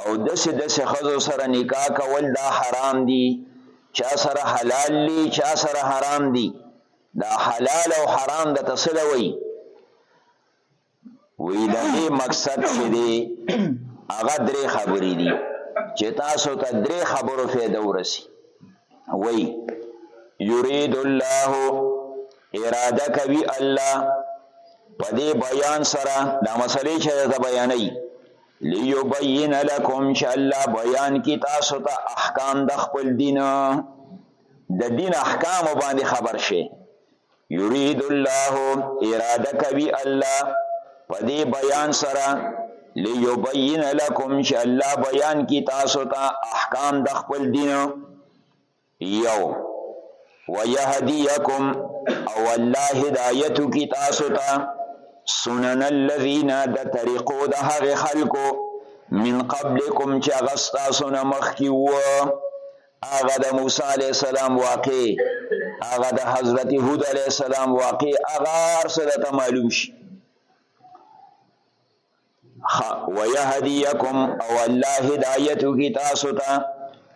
او دسې دسې ښځو سره نکاح کول دا حرام دي چا سره حلال دي چا سره حرام دي دا حلال او حرام د تسل وي وی د دې مقصد چې دی هغه درې خبرې دي چې تاسو ته درې خبرو فایده ورسی وی یرید الله اراده کوي الله په دې بیان سره دا مسلې چې دا بیانې لیبین لکم چې الله بیان کی تاسو ته احکام د خپل دین د دین احکام باندې خبر شي یرید الله اراده کوي الله په دې بیان سره لیبین لکم چې الله بیان کی تاسو ته احکام د خپل دین یو ويهديکم او الله هدایت کی تاسو ته سنن الذين د طریقو د هغه خلکو من قبلکم چې هغه ستاسو نه مخکې وو هغه د موسی علیه السلام واقع هغه د حضرت هود علیه السلام واقع هغه هر څه درته معلوم شي ويهديكم او الله هدايت کی تاسو ته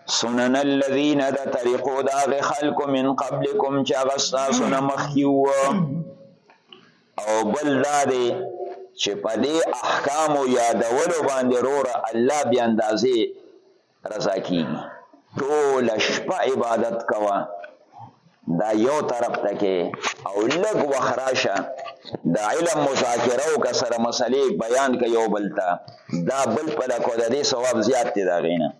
سنن الذين د طريقو دا غ خلق من قبلكم چې هغه تاسو نه مخکیو او بل دا دی چې په دې احکام او یادولو باندې روره الله بیا اندازې رضا کیږي ټول شپه عبادت کوا دا یو طرف ته کې او لګ وخراشه د علم مذاکره او کسره مسلې بیان کې یو بلتا دا بل په لکو د دې ثواب زیات دی دا غینه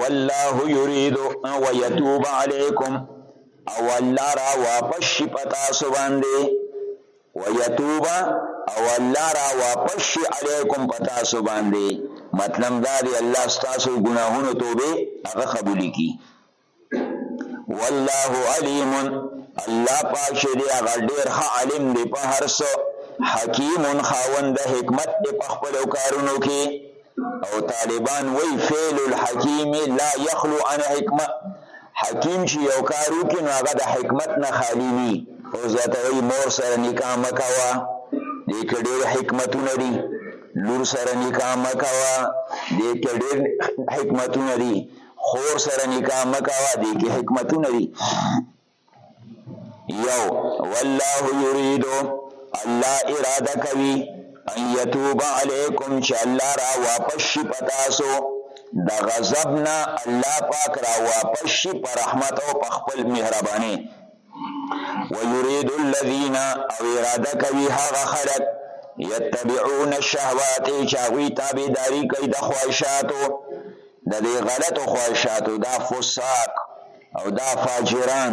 والله یرید او یتوب علیکم او الله را واپس شي پتا سو باندې ويتوب او الله را واپس شي عليکم په تاسو باندې مطلب دا دی الله ستاسو ګناهونو توبه هغه قبول کړي والله عليم الله پاک چې دی هغه ډېر ښه عالم دی په هر څه حکیم خاوند حکمت دی په خپلو کارونو کې او طالبان وی فعل الحکیم لا یخلو عن حکمه حکیم چې یو کار وکړي نو هغه د حکمت نه خالی وي او زیاتوي مور سره نکاح مه کوه دې کې ډېر حکمتونه دي لور سره نکاح مه کوه دې کې ډېر حکمتونه دي خور سره نکاح مه کوه دې کې حکمتونه دي یو والله یرید الله اراده کوي ان یتوب علیکم چې الله را واپس شي پتاسو د غضب نه الله پاک را واپس شي په رحمت او په خپل مهرباني ويريد الذين او اراده کوي هغه خلک يتبعون الشهوات چې هغه تابعداري کوي د خواهشاتو د دې غلطو خواهشاتو دا فساق او دا فاجران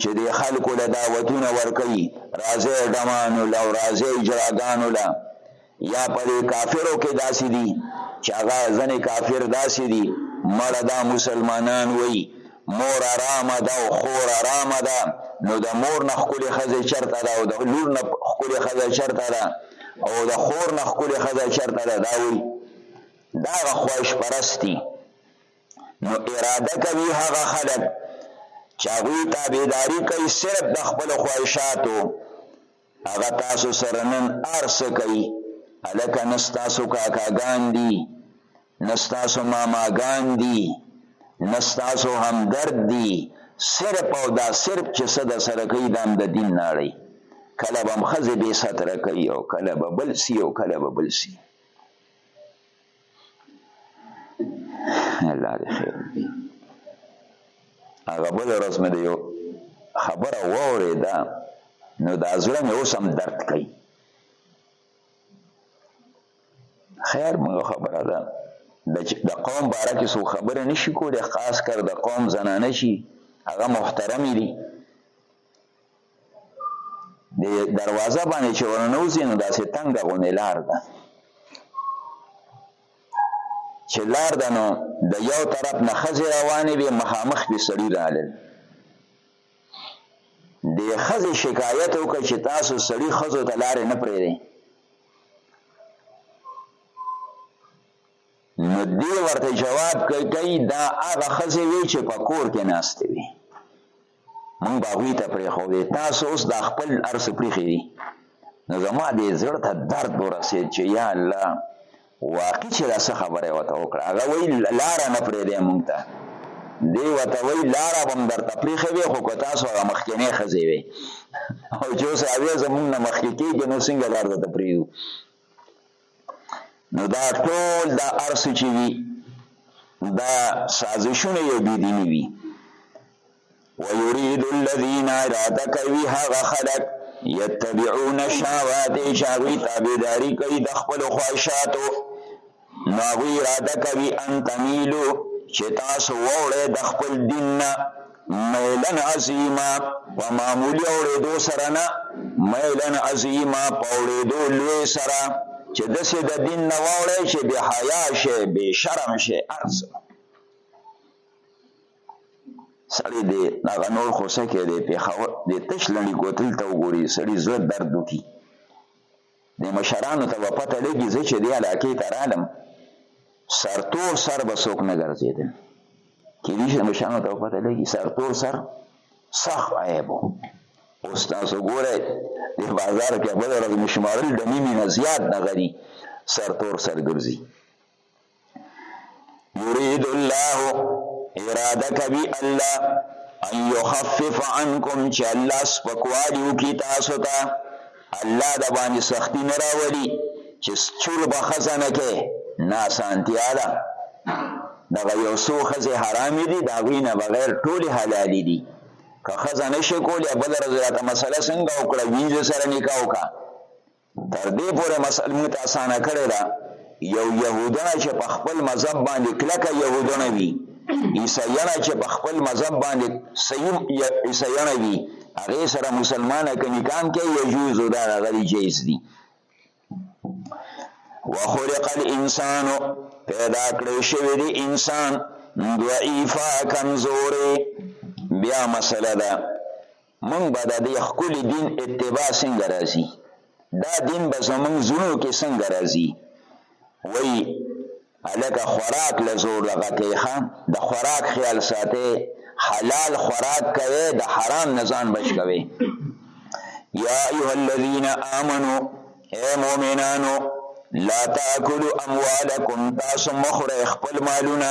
چې دې خلکو له دعوتونه ورکوي راځي ډمانو له او راځي اجراګانو له یا په دې کافرو کې داسې دي چې هغه ځنې کافر داسې دي مړه دا مسلمانان وایي مور آرامه ده او خور آرامه ده نو د مور نه ښکلې ښځې چرته ده او د لور نه ښکلې ښځه چرته ده او د خور نه ښکلې ښځه چرته ده دا وایي دا هغه خواهش پرست دي نو اراده کوي هغه خلک چې هغوی تابعداري کوي صرف د خپلو خواهشاتو هغه تاسو سره نن هر څه کوي هلکه نه ستاسو کاکاګان دي نه ستاسو ماماګان دي نه ستاسو همدرد دي صرف او دا صرف چې څه د سره کوي دا هم د دین نه اړوي کله به هم ښځې بې ستره کوي او کله به بل سي او کله به بل سي الله دې خیر وکړي هغه بله ورځ مې د یو خبره واورېده نو دا زړه مې اوس هم درد کوي خیر موږ خبره ده د قوم باره کې څو خبره نشي کولی خاص کر د قوم زنانه شي هغه محترمې دي د دروازه باندې چې ورنوځي نو داسې تنګه غونې لار ده چې لار ده نو د یو طرف نه ښځې روانې وي مخامخ پې سړي رالل د ښځې شکایت وکړه چې تاسو سړي ښځو ته لارې نه پرېږدئ نو دی ورته جواب کوي دا هغه ښځې وي چې په کور کې ناستې وي موږ به هغوی ته پرېښودې تاسو اوس دا خپل هر څه پریښي دي نو زما دې زړه ته درد ورسېد چې یا الله واقعي چې دا څه خبره ورته وکړه هغه وایي لاره نه پرېږدی موږ ته دی ورته وایي لاره به هم درته پرېښې وی خو که تاسو هغه مخکینۍ ښځې وی او چې اوس هغې زموږ نه مخکې کېږي نو څنګه لار درته پرېږدو نو دا ټول دا ارس چې وي دا سازشونه یو بی دینی وي ويريد الذين اراده کوي هغه خلک یتبعون شهوات شاوی تابعداري کوي د خپل خواهشاتو نو هغوی اراده کوي ان تمیلو چې تاسو واوړئ د خپل دین نه میلن عظیما په معمولي اوړېدو سره نه میلن عظیما په اوړېدو لوی سره چې دسې د دین نه واوړی چې بې حیا شی بې شرم شی ارز سړی دی هغه نور خو څه کې دی پېښور دی تش لنډي کوتل ته وګوري سړی زړه درد وکړي دې مشرانو ته به پته لګي زه چې دې علاقې ته رالم سرتور سر به څوک نه ګرځېدل کېدی شي مشرانو ته به پته لګي سرتور سر سخت عیب و اوس تاسو ګورئ دې بازار کې بله ورځ مې شمارل ډمي مینه زیات نغري سرتور سر ګرځي یرید الله اراده کوي الله ان يخفف عنكم چې الله سپکوالي وکي تاسو ته الله د باندې سختی نه راوړي چې چول به خزانه کې ناسانتیا ده دغه یو څو خزه حرامې دي دا غینه بغیر ټول حلال دي که خزانه شي کولای بل رضایت مسله څنګه وکړه وینځ سره نکاح وکړه تر دې پورې مسله موږ ته اسانه کړې ده یو یهودنه چې په خپل مذهب باندې کلکه یهودنه وي عیسایانه چې په خپل مذهب باندې صحیح عیسایانه وي هغه سره مسلمانه کني کام کې یجوز دا غلي جایز دي وخلق الانسان پیدا کړی شوی دی انسان ضعیفا کمزوري بیا مسله ده موږ به د دې ښکلي دین اتباع څنګه راځي؟ دا دین به زموږ زړونو کې څنګه راځي؟ وایي هلکه خوراک له زور دغه کوي ښه د خوراک خیال ساتي حلال خوراک کوي د حرام نه ځان بچ کوي یا ایها الذین آمنو اے مؤمنانو لا تاکلوا اموالکم تاسو مخره خپل مالونه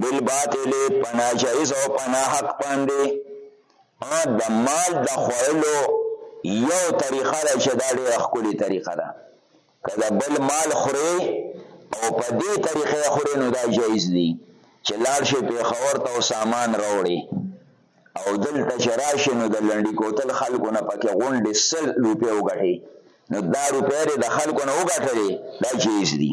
بالباطل په ناجایز او په ناحق باندې د مال د خوړلو یو طریقه ده چې دا ډېره ښکلې طریقه ده که د بل مال خورې او په دې طریقه یې خورې نو دا جایز دي چې لاړ شي پېښور ته او سامان راوړي او دلته چې راشي نو د لنډي کوتل خلکو نه پکې غونډې سل روپۍ وګټي نو دا روپۍ د خلکو نه وګټلې دا جایز دي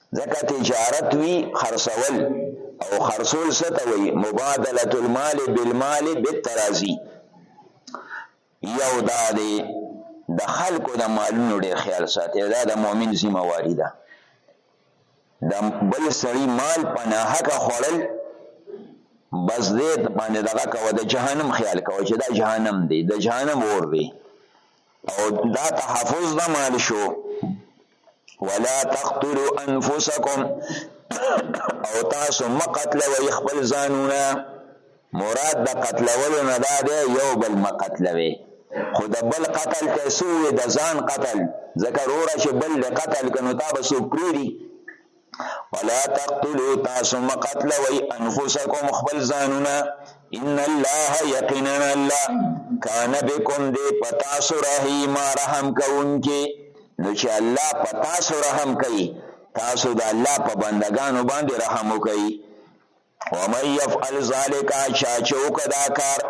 ځکه تجارت وي خرڅول او خرڅول څه ته وایي مبادله المال بالمال بالترازی یو دا دی د خلکو د مالونو ډېر خیال ساتي دا د مؤمن ذمہ واري ده د بل سړي مال په ناحقه خوړل بس دې باندې دغه کوه د جهنم خیال کوه چې دا جهنم دی د جهنم اور دی او دا تحفظ د مال شو ولا تقتلوا انفسکم او تاسو مقتل وای خپل ځانونه مراد د قتلولو نه دا دی یو بل مقتل وای خو د بل قتل ته سوې د ځان قتل ځکه روره چې بل د قتل کنو تا به څوک پریدي ولا تقتلوا تاسو مقتلوي انفسکم خپل ځانونه ان الله یقینا الله کان بكم دې پتا سو رحیم رحم کوونکی نو چې الله پتا سو رحم کوي تاسو د الله په بندگانو باندې رحم وکړي ومن يفعل ذلك چا چوک دا کار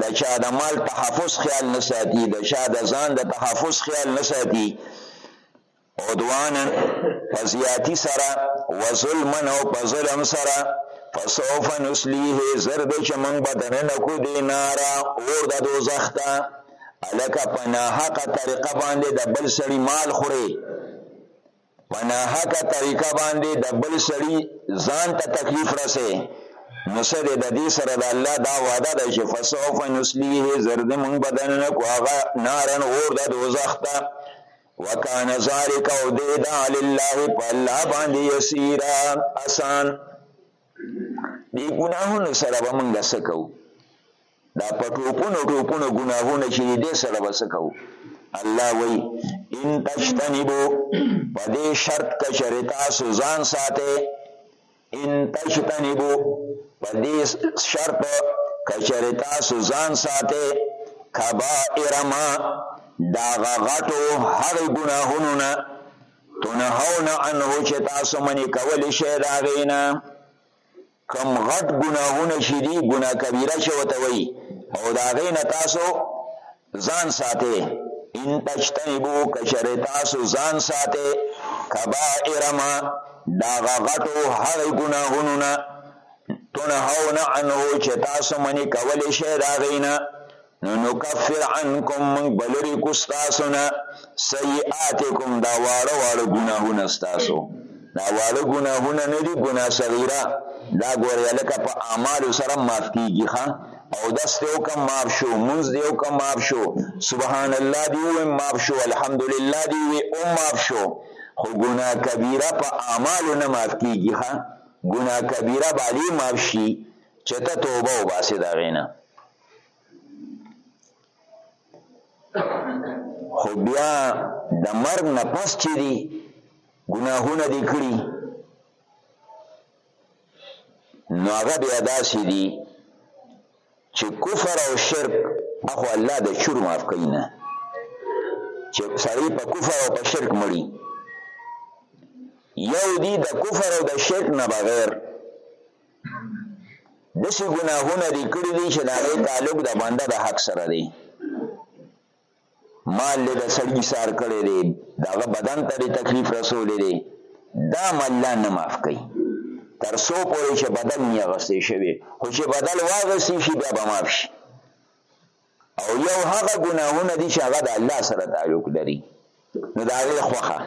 د چا د مال تحفظ خیال نه ساتي د چا د ځان د تحفظ خیال نه ساتي عدوانا په زیاتی سره وظلما او په ظلم سره فسوف نسلیه زرد چې موږ به دننه کو دی نارا اور د دوزخ ته الکه په ناحقه طریقه باندې د بل سړي مال خوري په ناحقه طریقه باندې د بل سړي ځان ته تکلیف رسې نو سره د دې سره د الله دا وعده ده چې فسوف نسلیه زرد موږ به دننه کو هغه نارن اور د دوزخ ته وکانه ذالک او دې دا لله په الله باندې یسیرا آسان دې ګناهونو سره به موږ سکو دا په ټوپونو ټوپونو ګناهونه چې دې سره به سکو الله وی ان تجتنبو په دې شرط کچره تاسو ځان ساته ان تجتنبو په دې شرط کچره تاسو ځان ساتي کبائر ما دا غټو هغه ګناهونو نه تنهون عنه چې تاسو منی کولی شئ دا غینا کم غټ ګناهونه شې دي ګناه کبیره چې وته وي او دا غینا تاسو ځان ساتي ان تجتنبو کچره تاسو ځان ساتي کبائر ما داغه غټو هغه ګناهونو نه تنهون عنه چې تاسو منی کولی شئ دا غینا نو نکفر عنکم من بلری کو ستاسو نه سیئاتکم دا واړه واړه ګناهونه ستاسو دا واړه ګناهونه نه دي ګناه صغیره دا ګورې لکه په اعمالو سره معاف کیږي ښه او دست یو کم معاف شو منځ دی یو کم معاف شو سبحان الله دی و معاف شو الحمدلله دی و او معاف شو خو ګناه کبیره په اعمالو نه معاف کیږي ښه ګناه کبیره باندې معاف شي چې ته توبه وباسې دا غینه خو بیا د مرګ نه پس چې دی ګناهونه دې کړي نو هغه بیا داسې دي چې کفر او شرک اخو الله د چور معاف کوي نه چې سړی په کفر او په شرک مړي یو دی د کفر او د شرک نه بغیر دسی ګناهونه دی کړی دی چې د هغې تعلق د بنده د حق سره دی مال دې د سړي ایسار کړی دی، د هغه بدن ته دې تکلیف رسولی دی، دا هم الله نه معاف کوي تر څو پورې چې بدل نی اغستې شوی، خو چې بدل واغستې شي بیا به معاف شي. او یو هغه ګناهونه دي چې هغه د الله سره تعلق لري نو د هغې خوښه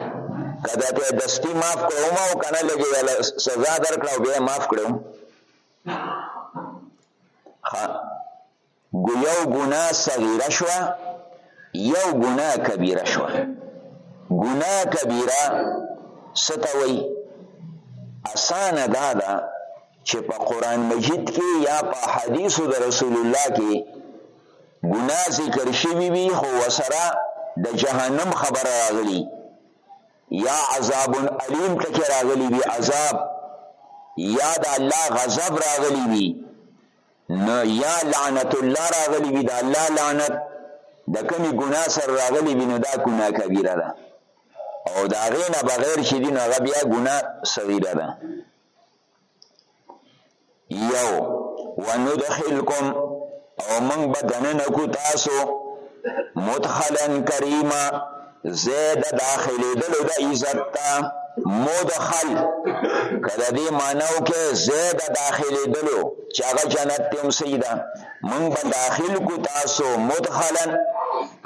که د ته دستي معاف کړو ما او که نه لږې وله سزا درکړه او بیا یې معاف کړو ښه ګو یو ګناه صغیره شوه یو ګناه کبیره شوه ګناه کبیره ستا وی اسانه دا ده چې په قران مجید کې یا په حدیثو د رسول الله کې ګناه ذکر شوی وي خو وسره د جهنم خبر راغلی یا عذاب الیم ټکی راغلی وي عذاب یا د الله غضب راغلی وي نو یا لعنت الله راغلی وي د الله لعنت د کمی ګناه سره راغلی وي نو دا ګناه کبیره ده او د هغې نه بغیر چې دي نو هغه بیا ګناه صغیره ده یو وندخلکم او موږ به دننه کو تاسو مدخلا کریمه ځای د داخلېدلو د عزت ته مدخل که د دې معنا وکړي ځای د داخلېدلو چې هغه جنت دی هم صحیح ده موږ به داخل کو تاسو مدخلا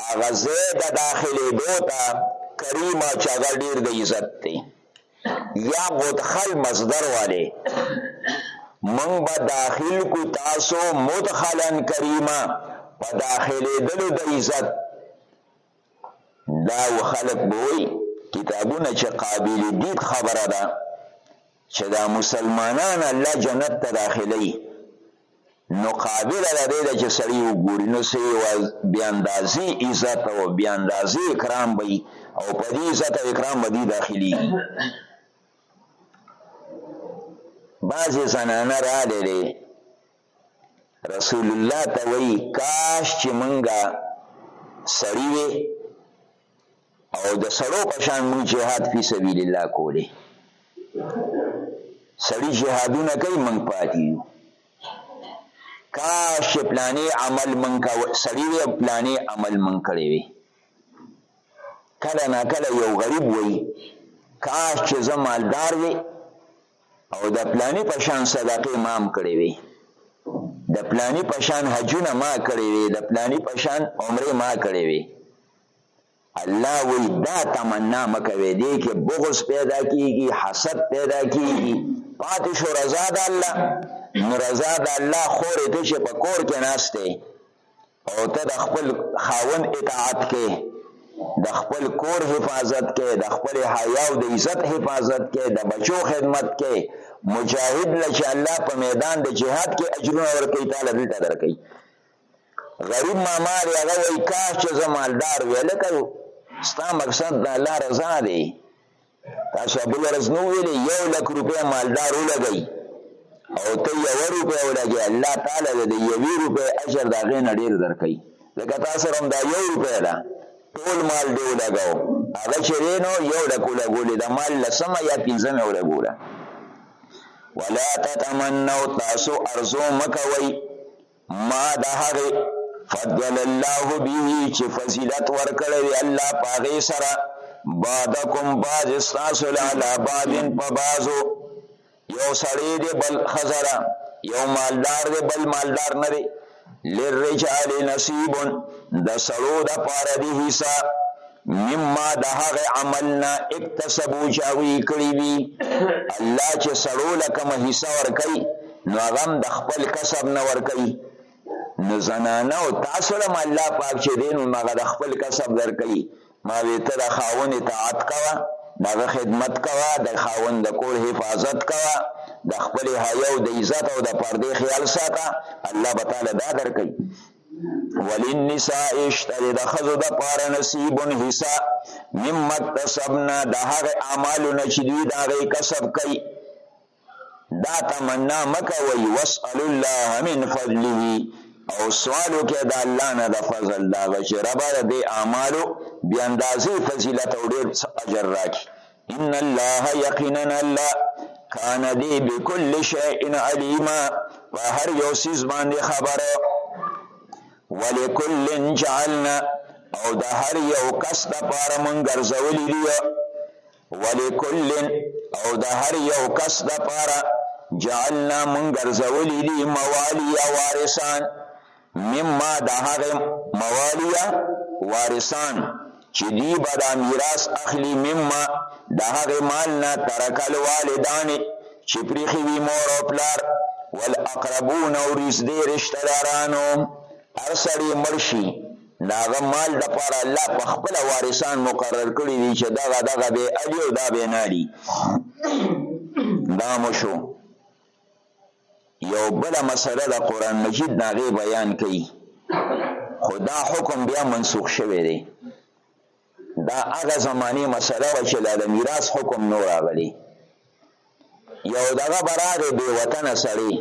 هغه ځای د داخلېدو ته کریمه چې هغه ډېر د عزت دی یا مدخل مصدر والے موږ به داخل کو تاسو مدخلا کریمه په داخلېدلو د عزت دا و خلک به وایي کتابونه چې قابل دید خبره ده چې دا مسلمانان الله جنت ته داخلوي نو قابل ده دی ده چې سړی وګوري نو څه یواز بې اندازې عزت او بې اندازې اکرام به او په دې عزت او اکرام به دي داخلېږي بعضې زنانه راغلې رسول الله ته وایي، کاش چې مونږ سړي وی او د سړو په شان مونږ جهاد فی سبیل الله کولی. سړي جهادونه کوي مونږ پاتې یو. کاش چې پلانې عمل مونږ سړي وی او پلانې عمل مونږ کړی وی. کله نا کله یو غریب وایي کاش چې زه مالدار وی او د پلانی په شان صدقې ما هم کړې وي د پلانی په شان حجونه ما کړې وي د پلانی په شان عمره ما کړې وي الله وی دا تمنا مکوي دې کې بغض پیدا کیږي حسد پیدا کیږي پاتې شو رضا د الله نو رضا د الله خورې ته چې په کور کې ناشته او ته د خپل خاون اطاعت کې د خپل کور حفاظت کې د خپل حیا او د عزت حفاظت کې د بچو خدمت کې مجاهد له چې الله په میدان د جهاد کې اجرونه ورکوي تعالی دلته درکوي غریب ماما دی هغه وایي کاش چې زه مالدار وی لکه ستا مقصد د الله رضا دی تاسو بل ورځ نو ویلې یو لک روپۍ مالدار ولګي او ته یو روپۍ ولګي الله تعالی د یوې روپۍ اجر دا غې نه ډیر درکړي لکه تاسو هم دا یو روپۍ ده ټول مال دی ولګاو هغه چې نو یو لک ولګولې د مال لسمه یا پنځمه ولګوله ولا تتمنوا تاسو ارزو مکوئ ما د هغه فضل الله به چې فضیلت ورکړی دی الله په هغې سره بعدکم بعض ستاسو له علا بعضن په بعضو یو سړی دی بل ښځه ده یو مالدار دی بل مالدار نه دی للرجال نصیب د سړو دپاره دی حصه مما د هغه عمل نه اکتسبو چې هغوی یې کړي دي الله چې سړو له کومه حصه ورکوي نو هغه هم د خپل کسب نه ورکوي نو زنانه او تاسو له هم الله پاک چې دی نو هغه د خپل کسب درکوي ما وې ته د خاوند اطاعت کوه د هغه خدمت کوه د خاوند د کور حفاظت کوه د خپلې حیا او د عزت او د پردې خیال ساته الله به تعالی دا درکوي وللنساء اشتر د خزو د پاره نصیب حصہ مما اکتسبنا د هغه اعمالو نه چې دوی د هغه کسب کوي دا تمنا مکه وی واسال الله من فضله او سوال وکړه د الله نه د فضل دا چې رب دې اعمالو بیا اندازې فضیلت او ډېر اجر راکړي ان الله یقینا الله کان دی بكل شیء علیما په هر یو سیس باندې خبر ولکل جعلنا او د هر یو کس د پاره مونږ ګرځولې دی ولکل او د هر یو کس د پاره جعلنا مونږ ګرځولې دی موالی یا وارثان مما د هغه موالیه وارثان چې دوی به دا میراث اخلي مما د هغه مال نه ترک الوالدان چې پریخي وي مور او پلار والاقربون او رشدې رشتہ دارانو هر سړی مړ شي دا غ مال د پاره الله په خپل وارثان مقرر کړی دی چې دغه دغه به الی او دا به نه الی دا مو شو یو بل مسله د قران مجید ناغه بیان کړي خدا حکم بیا منسوخ شوی دی دا هغه زمانه مسله و چې د میراث حکم نور راغلی یو دغه براغه به وطن سړی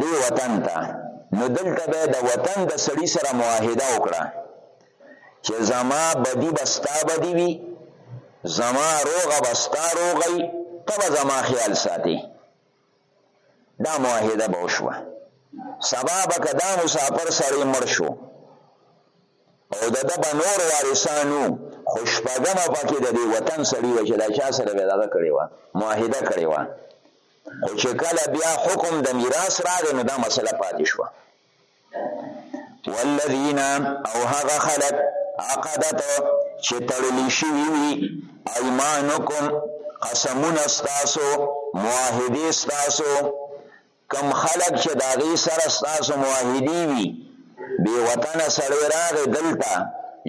دې وطن ته نو دلته به د وطن د سړي سره معاهده وکړه چې زما بدی به ستا بدی وي زما روغه به ستا روغه وي ته به زما خیال ساتې دا معاهده به وشوه سبا به که دا مسافر سړی مړ شو او د ده به نور وارثانو خو شپږمه پکې د دې وطن سړي وه چې دا چا سره به دغه کړې وه معاهده کړې وه خو چې کله بیا حکم د میراث راغی نو دا مسله پاتې شوه والذین او هغه خلق عقدت چې تړلی شوي وي ایمانکم قسمونه ستاسو معاهدې ستاسو کم خلق چې د هغې سره ستاسو معاهدې وي بې وطنه سړی راغی دلته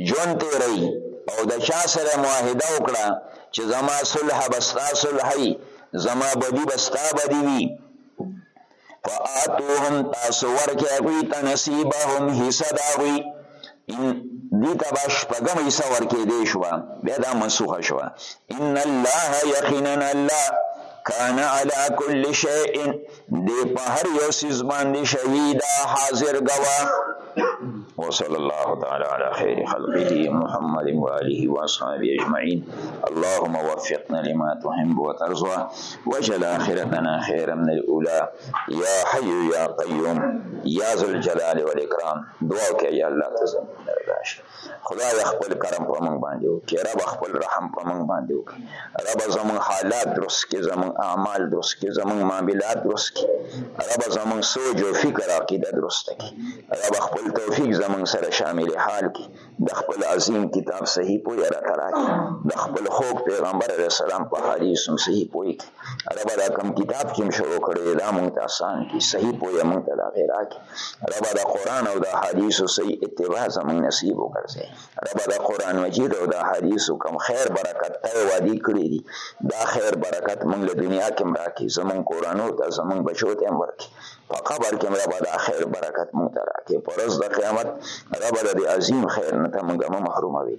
ژوند تېروي او د چا سره معاهده وکړه چې زما صلح به ستا صلح وي زما بدی به ستا بدی وي فآتوهم تاسو ورکه هغوی ته نصیبهم حصه د هغوی ان دوی ته به شپږم حصه ورکېدی شوه بیا دا منسوخه شوه ان الله یقینا الله کان علی کل شیء دی په هر یو سیز باندې شهید حاضر گوا وصلی الله تعالی علی خیر خلقه محمد و آله و اصحابه اجمعین اللهم وفقنا لما تحب وترضى واجعل آخرتنا خيرا من الاولى یا حی یا قیوم یا ذل جلال والاکرام دعا کې یا الله تزم خدایه خپل کرم په موږ باندې وکړي رب خپل رحم په موږ باندې وکړي رب زموږ حالات درست کړي زموږ اعمال درست کړي زموږ معاملات درست کړي رب زموږ سوچ او فکر عقیده درست کړي رب خپل توفیق زموږ سره شامل حال کړي د خپل عظیم کتاب صحیح پوی را تراکي د خپل خوږ پیغمبر علیه السلام په حدیث هم صحیح پوی کړي رب دا کم کتاب کې شروع کړی دا مونږ ته آسان کړي صحیح پوی مونږ ته دا غیر راکړي ربا د قران او د حدیثو صحیح اتباع زموږ نصیب وګرځي ربا د قران مجید او د حدیثو کم خیر برکت ته وادي کړی دي دا خیر برکت موږ له دنیا کې مراکې زموږ کورانو ته زموږ بچو ته ورکې په قبر کې ربا د خیر برکت موږ ته راکې پرز د قیامت ربا د عظیم خیر نه ته موږ محروموي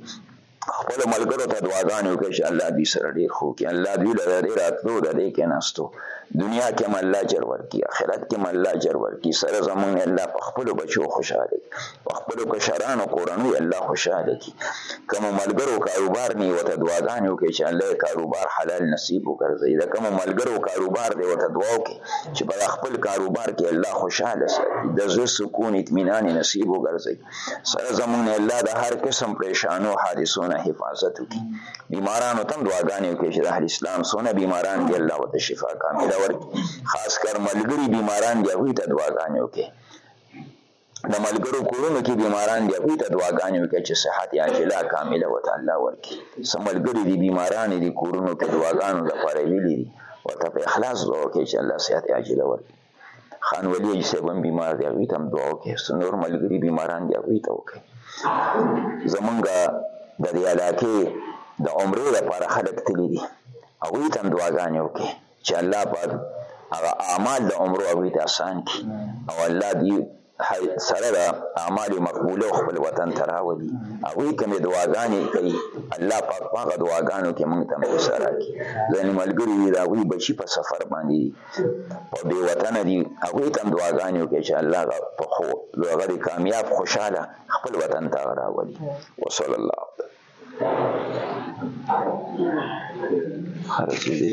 خپل ملګرو ته دعاګانې وکړئ چې الله دوی سره ډېر ښو کړي الله دوی له دې راتلو د دې کېناستو دنیا کې هم الله اجر ورکړي آخرت کې هم الله اجر ورکړي سره زمونږ الله په خپلو بچو خوشحاله کړي په خپلو کشرانو کورنیو الله خوشحاله کړي کومو ملګرو کاروبار نه یې ورته دعاګانې وکړئ چې الله یې کاروبار حلال نصیب وګرځوي د کومو ملګرو کاروبار دی ورته دعا وکړئ چې په خپل کاروبار کې الله خوشحاله ساتي د زړه سکون اطمینان نصیب وګرځوي سره زمونږ نه الله د هر قسم پریشانو حادثو نه حفاظت وکړي بیمارانو تم دعاګانې وکړي چې د اهل اسلام سونه بیماران دي الله ورته شفا کامله ورکړي خاص کر ملګري بیماران دي هغوی ته دعاګانې وکړي د ملګرو کورونو کې بیماران دي هغوی ته دعاګانې وکړي چې صحت عاجله کامله ورته الله ورکړي څه ملګري دي بیماران دي کورونو کې دعاګانو لپاره ویلي دي ورته په اخلاص دعا وکړي چې الله صحت عاجله ورکړي خان ولی حاجي صاحب هم بیمار دی هغوی ته هم دعا وکړئ څه نور ملګري بیماران دي هغوی ته وکړئ زمونږ د دې علاقې د عمرې لپاره خلک تللي دي هغوی ته هم دعاګانې وکړئ چې الله پاک هغه اعمال د عمرو هغوی ته اسان کړي او الله دې سره د اعمال مقبوله او خپل وطن ته راولي هغوی ته مې دعاګانې کوي الله پاک په هغه دعاګانو کې موږ ته مرسته راکړي ځینې ملګري دي د هغوی بچي په سفر باندې دي په بې وطنه دي هغوی ته هم دعاګانې وکړي چې الله هغه په خو هغه دې کامیاب خوشحاله خپل وطن ته هغه راولي وصلی الله خرڅېږي